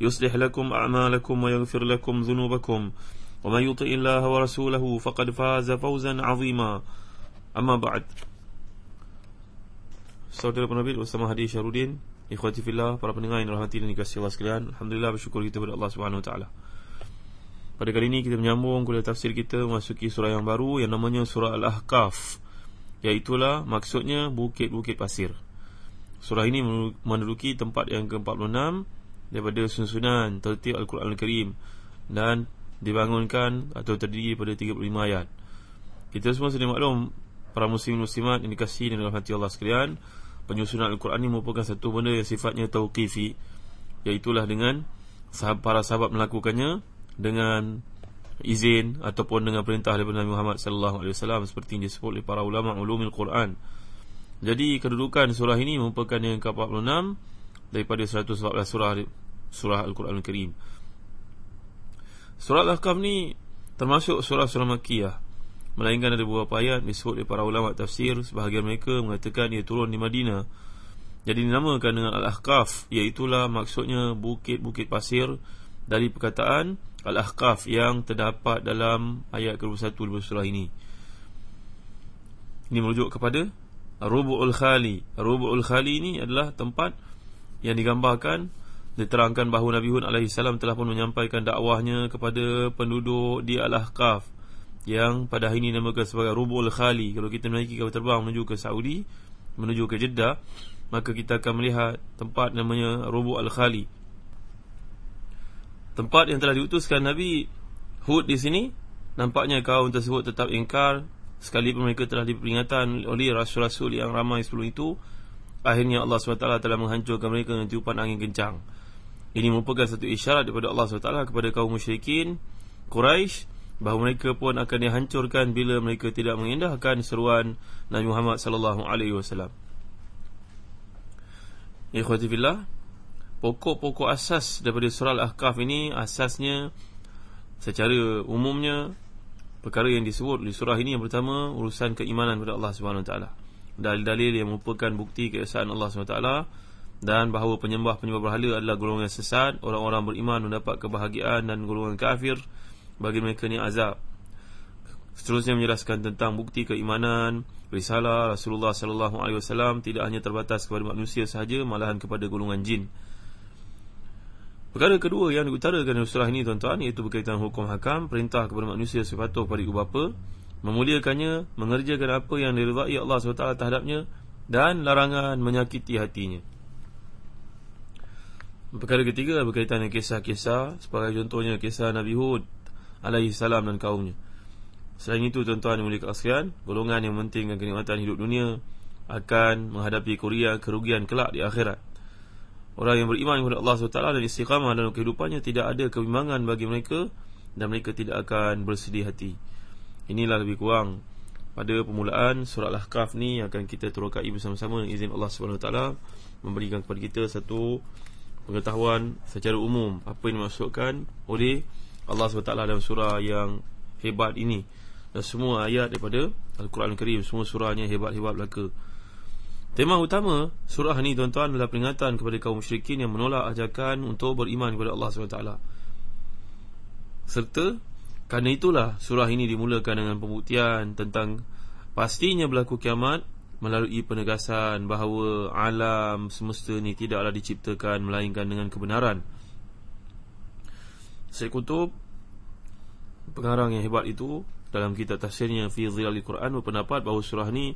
يصلح لكم أعمالكم ويغفر لكم ذنوبكم ومن يطع الله ورسوله فقد فاز فوزا عظيما أما بعد Saudara penerbit bersama Hadi Syarudin Ikhwati fillah, para pendengar yang rahmati dan dikasihi Allah sekalian Alhamdulillah bersyukur kita kepada Allah Subhanahu Wa Taala. Pada kali ini kita menyambung kuliah tafsir kita Memasuki surah yang baru yang namanya surah Al-Ahqaf Iaitulah maksudnya bukit-bukit pasir Surah ini menduduki tempat yang ke-46 Daripada susunan tertib Al-Quran Al-Karim Dan dibangunkan atau terdiri pada 35 ayat Kita semua sudah maklum Para muslim muslimat yang dikasihi dalam hati Allah sekalian penyusunan Al-Quran ini merupakan satu benda yang sifatnya tauqifi Iaitulah dengan para sahabat melakukannya Dengan izin ataupun dengan perintah daripada Nabi Muhammad sallallahu alaihi wasallam seperti yang disebut oleh para ulama ulumul Quran. Jadi kedudukan surah ini merupakan yang ke-46 daripada 114 surah surah Al-Quran Al-Karim. Surah Al-Ahqaf ni termasuk surah-surah Makkiyah melainkan ada beberapa ayat disebut oleh para ulama tafsir sebahagian mereka mengatakan ia turun di Madinah. Jadi dinamakan dengan Al-Ahqaf iaitulah maksudnya bukit-bukit pasir dari perkataan Al-Ahqaf yang terdapat dalam ayat ke-21 dalam surah ini. Ini merujuk kepada Rubu'ul Khali. Rubu'ul Khali ini adalah tempat yang digambarkan diterangkan bahawa Nabi Hud AS telah pun menyampaikan dakwahnya kepada penduduk di Al-Ahqaf yang pada hari ini namakan sebagai Rubul Khali. Kalau kita menaiki kapal terbang menuju ke Saudi menuju ke Jeddah maka kita akan melihat tempat namanya Rubul Khali. Tempat yang telah diutuskan Nabi Hud di sini nampaknya kaum tersebut tetap ingkar. Sekalipun mereka telah diperingatan oleh rasul-rasul yang ramai sebelum itu akhirnya Allah SWT telah menghancurkan mereka dengan tiupan angin kencang ini merupakan satu isyarat daripada Allah SWT kepada kaum musyrikin Quraisy bahawa mereka pun akan dihancurkan bila mereka tidak mengindahkan seruan Nabi Muhammad sallallahu alaihi wasallam. Ikhwati fillah, pokok-pokok asas daripada surah Al-Ahqaf ini asasnya secara umumnya perkara yang disebut di surah ini yang pertama urusan keimanan kepada Allah Subhanahu taala. Dalil-dalil yang merupakan bukti keesaan Allah taala dan bahawa penyembah-penyembah berhala adalah golongan sesat, orang-orang beriman mendapat kebahagiaan dan golongan kafir bagi mereka ni azab. Seterusnya menjelaskan tentang bukti keimanan risalah Rasulullah sallallahu alaihi wasallam tidak hanya terbatas kepada manusia sahaja malahan kepada golongan jin. Perkara kedua yang diutarakan dalam surah ini tuan-tuan iaitu berkaitan hukum hakam, perintah kepada manusia sepatuh pada ibu bapa, memuliakannya, mengerjakan apa yang diridai Allah SWT terhadapnya dan larangan menyakiti hatinya. Perkara ketiga berkaitan dengan kisah-kisah sebagai contohnya kisah Nabi Hud alaihi salam dan kaumnya. Selain itu tuan-tuan yang mulia sekalian, golongan yang mementingkan kenikmatan hidup dunia akan menghadapi kuria kerugian kelak di akhirat. Orang yang beriman kepada Allah SWT dan istiqamah dalam kehidupannya tidak ada kebimbangan bagi mereka dan mereka tidak akan bersedih hati. Inilah lebih kurang pada permulaan surah Al-Kahf ni akan kita terokai bersama-sama dengan izin Allah SWT memberikan kepada kita satu pengetahuan secara umum apa yang dimaksudkan oleh Allah SWT dalam surah yang hebat ini. Dan semua ayat daripada Al-Quran Al-Karim Semua surahnya hebat-hebat belaka. Tema utama surah ini tuan-tuan adalah peringatan kepada kaum musyrikin yang menolak ajakan untuk beriman kepada Allah SWT Serta kerana itulah surah ini dimulakan dengan pembuktian tentang pastinya berlaku kiamat melalui penegasan bahawa alam semesta ini tidaklah diciptakan melainkan dengan kebenaran. Syekh Pengarang yang hebat itu dalam kitab tafsirnya fi Zilalil Quran berpendapat bahawa surah ni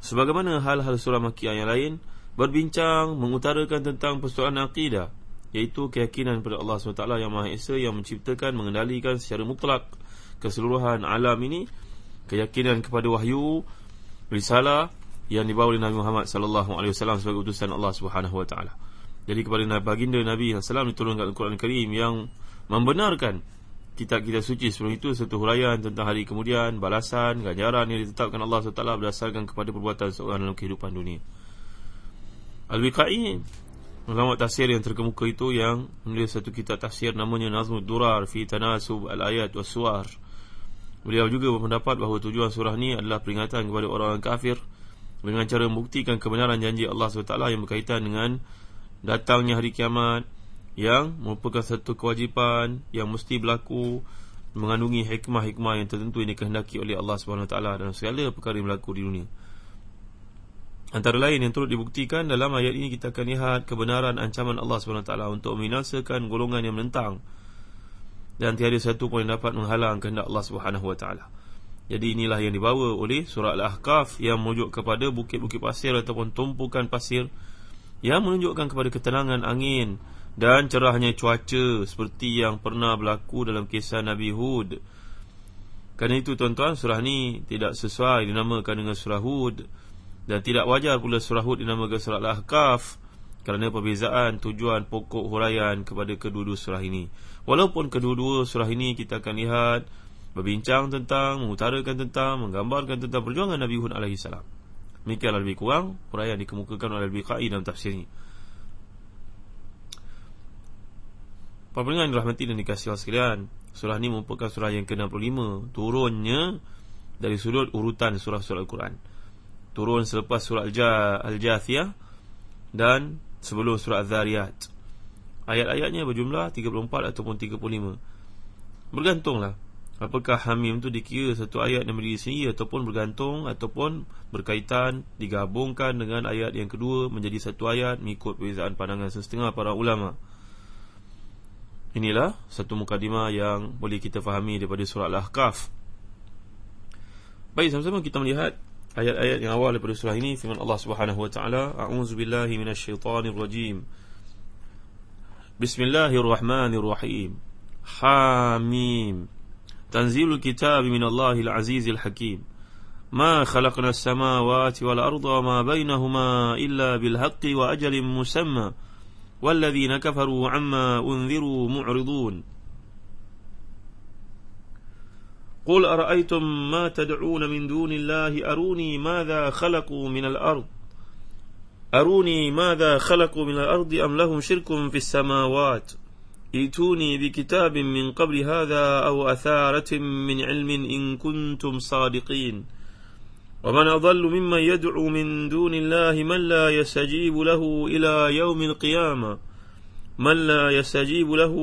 sebagaimana hal-hal surah Makkiyah yang lain berbincang mengutarakan tentang persoalan akidah iaitu keyakinan kepada Allah SWT yang Maha Esa yang menciptakan mengendalikan secara mutlak keseluruhan alam ini keyakinan kepada wahyu risalah yang dibawa oleh Nabi Muhammad wasallam sebagai utusan Allah taala. Jadi kepada baginda Nabi sallallahu diturunkan Al-Quran Karim yang membenarkan kitab-kitab suci sebelum itu serta huraian tentang hari kemudian, balasan, ganjaran yang ditetapkan Allah SWT berdasarkan kepada perbuatan seorang dalam kehidupan dunia. Al-Biqai Ulama tafsir yang terkemuka itu yang menulis satu kitab tafsir namanya Nazmud Durar fi Tanasub Al-Ayat was Suwar. Beliau juga berpendapat bahawa tujuan surah ini adalah peringatan kepada orang kafir dengan cara membuktikan kebenaran janji Allah SWT yang berkaitan dengan datangnya hari kiamat yang merupakan satu kewajipan yang mesti berlaku mengandungi hikmah-hikmah yang tertentu yang dikehendaki oleh Allah SWT dalam segala perkara yang berlaku di dunia. Antara lain yang turut dibuktikan dalam ayat ini kita akan lihat kebenaran ancaman Allah SWT untuk membinasakan golongan yang menentang dan tiada satu pun yang dapat menghalang kehendak Allah SWT. Jadi inilah yang dibawa oleh surah Al-Ahqaf yang merujuk kepada bukit-bukit pasir ataupun tumpukan pasir yang menunjukkan kepada ketenangan angin dan cerahnya cuaca seperti yang pernah berlaku dalam kisah Nabi Hud. Kerana itu tuan-tuan surah ini tidak sesuai dinamakan dengan surah Hud dan tidak wajar pula surah Hud dinamakan surah Al-Ahqaf kerana perbezaan tujuan pokok huraian kepada kedua-dua surah ini. Walaupun kedua-dua surah ini kita akan lihat berbincang tentang, mengutarakan tentang, menggambarkan tentang perjuangan Nabi Hud AS. Demikianlah lebih kurang huraian dikemukakan oleh Al-Biqai dalam tafsir ini. Para pendengar yang dirahmati dan dikasihi Allah sekalian, surah ini merupakan surah yang ke-65, turunnya dari sudut urutan surah-surah Al-Quran turun selepas surah Al-Jathiyah dan sebelum surah Al-Zariyat. Ayat-ayatnya berjumlah 34 ataupun 35. Bergantunglah. Apakah Hamim itu dikira satu ayat yang berdiri sendiri ataupun bergantung ataupun berkaitan digabungkan dengan ayat yang kedua menjadi satu ayat mengikut perbezaan pandangan setengah para ulama. Inilah satu mukadimah yang boleh kita fahami daripada surah Al-Ahqaf. Baik, sama-sama kita melihat ayat-ayat yang awal daripada surah ini firman Allah Subhanahu wa taala a'udzu billahi minasyaitonir rajim Bismillahirrahmanirrahim Hamim Tanzilul kitab min Allahil azizil hakim ما خلقنا السماوات والأرض وما بينهما إلا بالحق وأجل مسمى والذين كفروا عما أنذروا معرضون قل أرأيتم ما تدعون من دون الله؟ أروني ماذا خلقوا من الأرض؟ أروني ماذا خلقوا من الأرض أم لهم شرك في السماوات؟ ائتوني بكتاب من قبل هذا أو أثارة من علم إن كنتم صادقين. ومن أضل ممن يدعو من دون الله من لا يستجيب له إلى يوم القيامة؟ من لا يستجيب له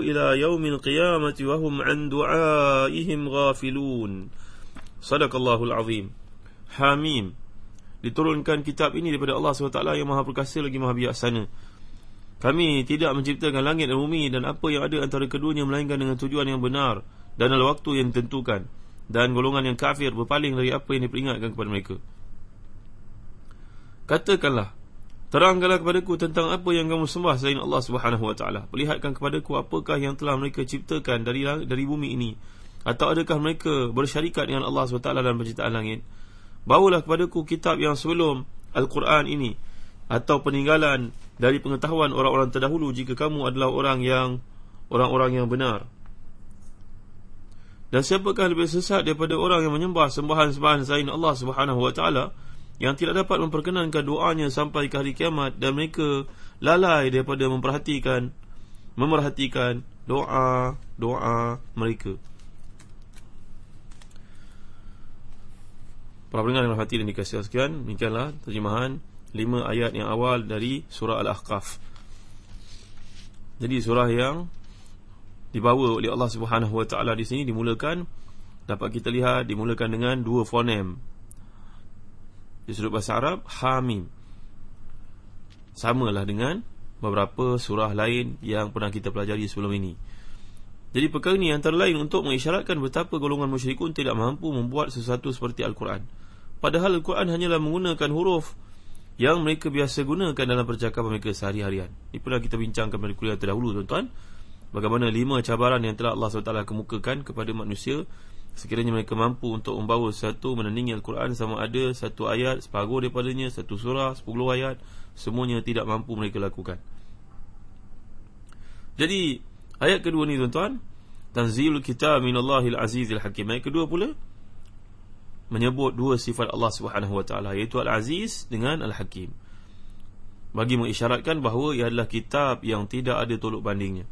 إلى يوم القيامة وهم عن دعائهم غافلون صدق الله العظيم حميم diturunkan kitab ini daripada Allah SWT yang maha perkasa lagi maha bijaksana kami tidak menciptakan langit dan bumi dan apa yang ada antara keduanya melainkan dengan tujuan yang benar dan dalam waktu yang ditentukan dan golongan yang kafir berpaling dari apa yang diperingatkan kepada mereka katakanlah Terangkanlah kepadaku tentang apa yang kamu sembah selain Allah Subhanahu Wa Taala. Perlihatkan kepadaku apakah yang telah mereka ciptakan dari dari bumi ini. Atau adakah mereka bersyarikat dengan Allah SWT dalam penciptaan langit? Bawalah kepadaku kitab yang sebelum Al-Quran ini atau peninggalan dari pengetahuan orang-orang terdahulu jika kamu adalah orang yang orang-orang yang benar. Dan siapakah lebih sesat daripada orang yang menyembah sembahan-sembahan selain Allah Subhanahu Wa Taala? Yang tidak dapat memperkenankan doanya sampai ke hari kiamat dan mereka lalai daripada memperhatikan memerhatikan doa doa mereka. Para pendengar yang hati dan dikasihi sekian, demikianlah terjemahan lima ayat yang awal dari surah Al-Ahqaf. Jadi surah yang dibawa oleh Allah Subhanahu Taala di sini dimulakan dapat kita lihat dimulakan dengan dua fonem di sudut bahasa Arab Hamim Samalah dengan beberapa surah lain yang pernah kita pelajari sebelum ini Jadi perkara ini antara lain untuk mengisyaratkan betapa golongan musyrikun tidak mampu membuat sesuatu seperti Al-Quran. Padahal Al-Quran hanyalah menggunakan huruf yang mereka biasa gunakan dalam percakapan mereka sehari-harian. Ini pernah kita bincangkan pada kuliah terdahulu tuan-tuan. Bagaimana lima cabaran yang telah Allah SWT kemukakan kepada manusia sekiranya mereka mampu untuk membawa satu menandingi Al-Quran sama ada satu ayat, separuh daripadanya, satu surah, sepuluh ayat, semuanya tidak mampu mereka lakukan. Jadi, Ayat kedua ni tuan-tuan Tanzilul kitab minallahil azizil hakim. Ayat kedua pula Menyebut dua sifat Allah ta'ala Iaitu al-aziz dengan al-hakim. Bagi mengisyaratkan bahawa Ia adalah kitab yang tidak ada tolok bandingnya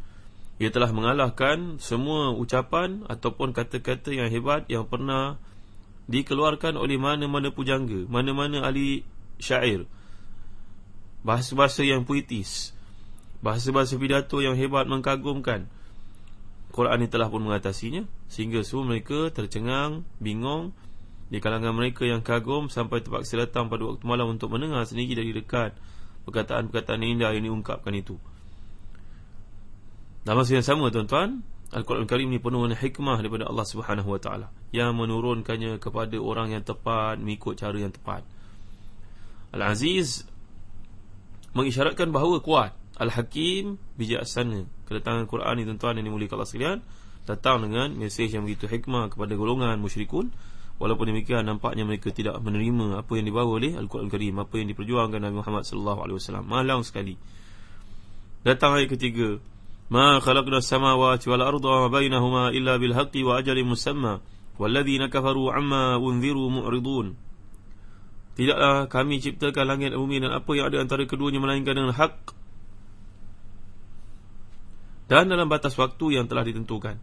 Ia telah mengalahkan Semua ucapan Ataupun kata-kata yang hebat Yang pernah Dikeluarkan oleh mana-mana pujangga Mana-mana ahli syair. Bahasa-bahasa yang puitis Bahasa-bahasa pidato yang hebat mengkagumkan. Quran ini telah pun mengatasinya Sehingga semua mereka tercengang, bingung Di kalangan mereka yang kagum Sampai terpaksa datang pada waktu malam Untuk mendengar sendiri dari dekat Perkataan-perkataan indah yang diungkapkan itu Dalam masa yang sama tuan-tuan Al-Quran Karim ini penuh dengan hikmah daripada Allah Subhanahu Taala yang menurunkannya kepada orang yang tepat mengikut cara yang tepat. Al-Aziz mengisyaratkan bahawa kuat Al-Hakim bijaksana. Kedatangan Quran ni tuan-tuan yang dimuliakan Allah sekalian Datang dengan mesej yang begitu hikmah kepada golongan musyrikun. Walaupun demikian nampaknya mereka tidak menerima Apa yang dibawa oleh Al-Quran Karim Apa yang diperjuangkan Nabi Muhammad SAW Malang sekali. Datang ayat ketiga Wal arda wa bainahuma illa bil haqqi wa ajalin musamma Walladhina kafaru amma unziru mu'ridun Tidaklah kami ciptakan langit bumi dan apa yang ada antara keduanya melainkan dengan hak dan dalam batas waktu yang telah ditentukan.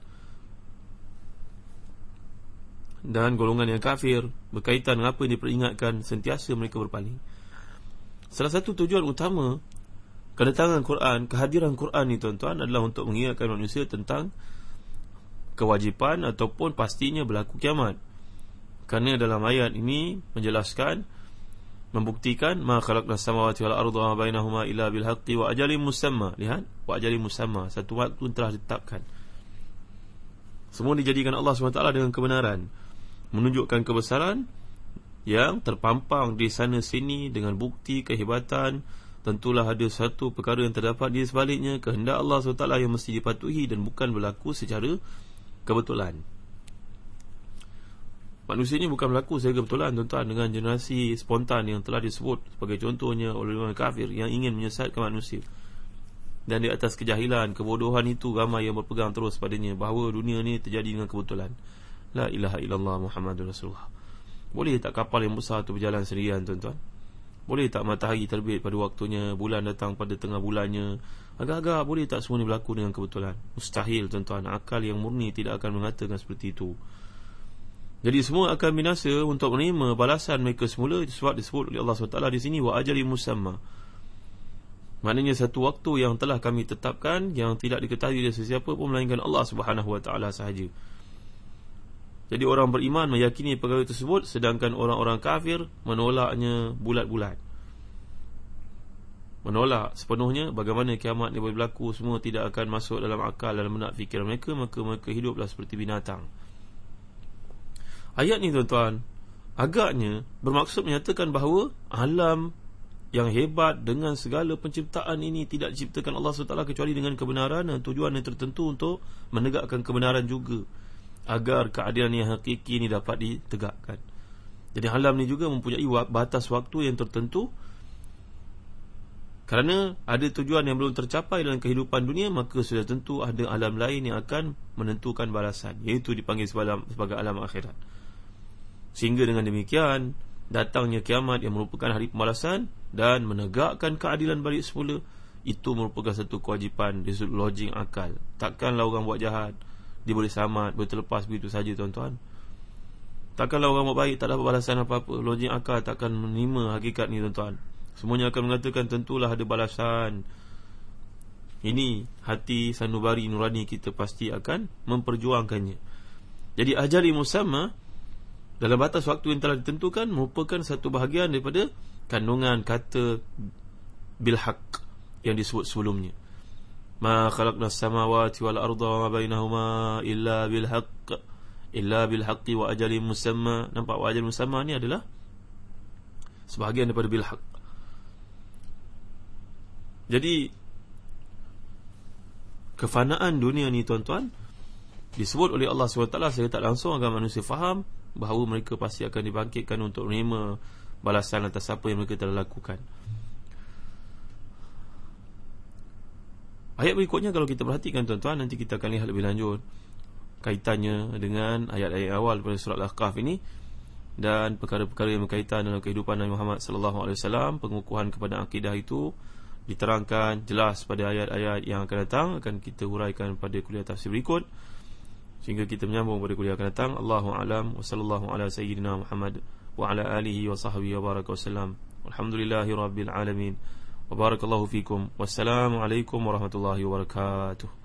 Dan golongan yang kafir berkaitan dengan apa yang diperingatkan sentiasa mereka berpaling. Salah satu tujuan utama kedatangan Quran, kehadiran Quran ni tuan-tuan adalah untuk mengingatkan manusia tentang kewajipan ataupun pastinya berlaku kiamat. Kerana dalam ayat ini menjelaskan membuktikan ma khalaqna samawati wal arda wa bainahuma illa bil haqqi wa ajalin musamma lihat wa ajalin musamma satu waktu telah ditetapkan semua dijadikan Allah SWT dengan kebenaran menunjukkan kebesaran yang terpampang di sana sini dengan bukti kehebatan tentulah ada satu perkara yang terdapat di sebaliknya kehendak Allah SWT yang mesti dipatuhi dan bukan berlaku secara kebetulan Manusia ini bukan berlaku secara kebetulan tuan-tuan dengan generasi spontan yang telah disebut sebagai contohnya oleh orang kafir yang ingin menyesatkan manusia. Dan di atas kejahilan, kebodohan itu ramai yang berpegang terus padanya bahawa dunia ini terjadi dengan kebetulan. La ilaha illallah Muhammadur Rasulullah. Boleh tak kapal yang besar itu berjalan sendirian tuan-tuan? Boleh tak matahari terbit pada waktunya, bulan datang pada tengah bulannya? Agak-agak boleh tak semua ini berlaku dengan kebetulan? Mustahil tuan-tuan, akal yang murni tidak akan mengatakan seperti itu. Jadi semua akan binasa untuk menerima balasan mereka semula sebab disebut oleh Allah SWT di sini wa ajali musamma. Maknanya satu waktu yang telah kami tetapkan yang tidak diketahui oleh sesiapa pun melainkan Allah taala sahaja. Jadi orang beriman meyakini perkara tersebut sedangkan orang-orang kafir menolaknya bulat-bulat. Menolak sepenuhnya bagaimana kiamat ini berlaku semua tidak akan masuk dalam akal dalam benak fikiran mereka maka mereka hiduplah seperti binatang. Ayat ni tuan-tuan Agaknya bermaksud menyatakan bahawa Alam yang hebat dengan segala penciptaan ini Tidak diciptakan Allah SWT kecuali dengan kebenaran Dan tujuan yang tertentu untuk menegakkan kebenaran juga Agar keadilan yang hakiki ini dapat ditegakkan. Jadi alam ni juga mempunyai batas waktu yang tertentu. Kerana ada tujuan yang belum tercapai dalam kehidupan dunia Maka sudah tentu ada alam lain yang akan menentukan balasan. Iaitu dipanggil sebagai alam akhirat. Sehingga dengan demikian Datangnya kiamat yang merupakan hari pembalasan Dan menegakkan keadilan balik semula Itu merupakan satu kewajipan Di sudut logik akal. Takkanlah orang buat jahat Dia boleh selamat Boleh terlepas begitu saja tuan-tuan. Takkanlah orang baik Tak dapat balasan apa-apa. Logik akal takkan menerima hakikat ni tuan-tuan. Semuanya akan mengatakan Tentulah ada balasan. Ini hati sanubari nurani kita Pasti akan memperjuangkannya. Jadi ajali musamma dalam batas waktu yang telah ditentukan merupakan satu bahagian daripada kandungan kata bilhaq yang disebut sebelumnya ma bainahuma illa bil haqq illa bil haqqi wa ajalin musamma nampak wa ajalin musamma ni adalah sebahagian daripada bil haqq jadi kefanaan dunia ni tuan-tuan disebut oleh Allah SWT saya tak langsung agar manusia faham bahawa mereka pasti akan dibangkitkan untuk menerima balasan atas apa yang mereka telah lakukan ayat berikutnya kalau kita perhatikan tuan-tuan nanti kita akan lihat lebih lanjut kaitannya dengan ayat-ayat awal pada surat Al-Kahf ini dan perkara-perkara yang berkaitan dengan kehidupan Nabi Muhammad sallallahu alaihi wasallam pengukuhan kepada akidah itu diterangkan jelas pada ayat-ayat yang akan datang akan kita huraikan pada kuliah tafsir berikut Sehingga kita menyambung pada kuliah akan datang Allahu alam wa sallallahu ala sayyidina Muhammad wa ala alihi wa sahbihi wa baraka wasallam. Alhamdulillahi rabbil alamin. وبارك الله فيكم والسلام عليكم ورحمة الله وبركاته.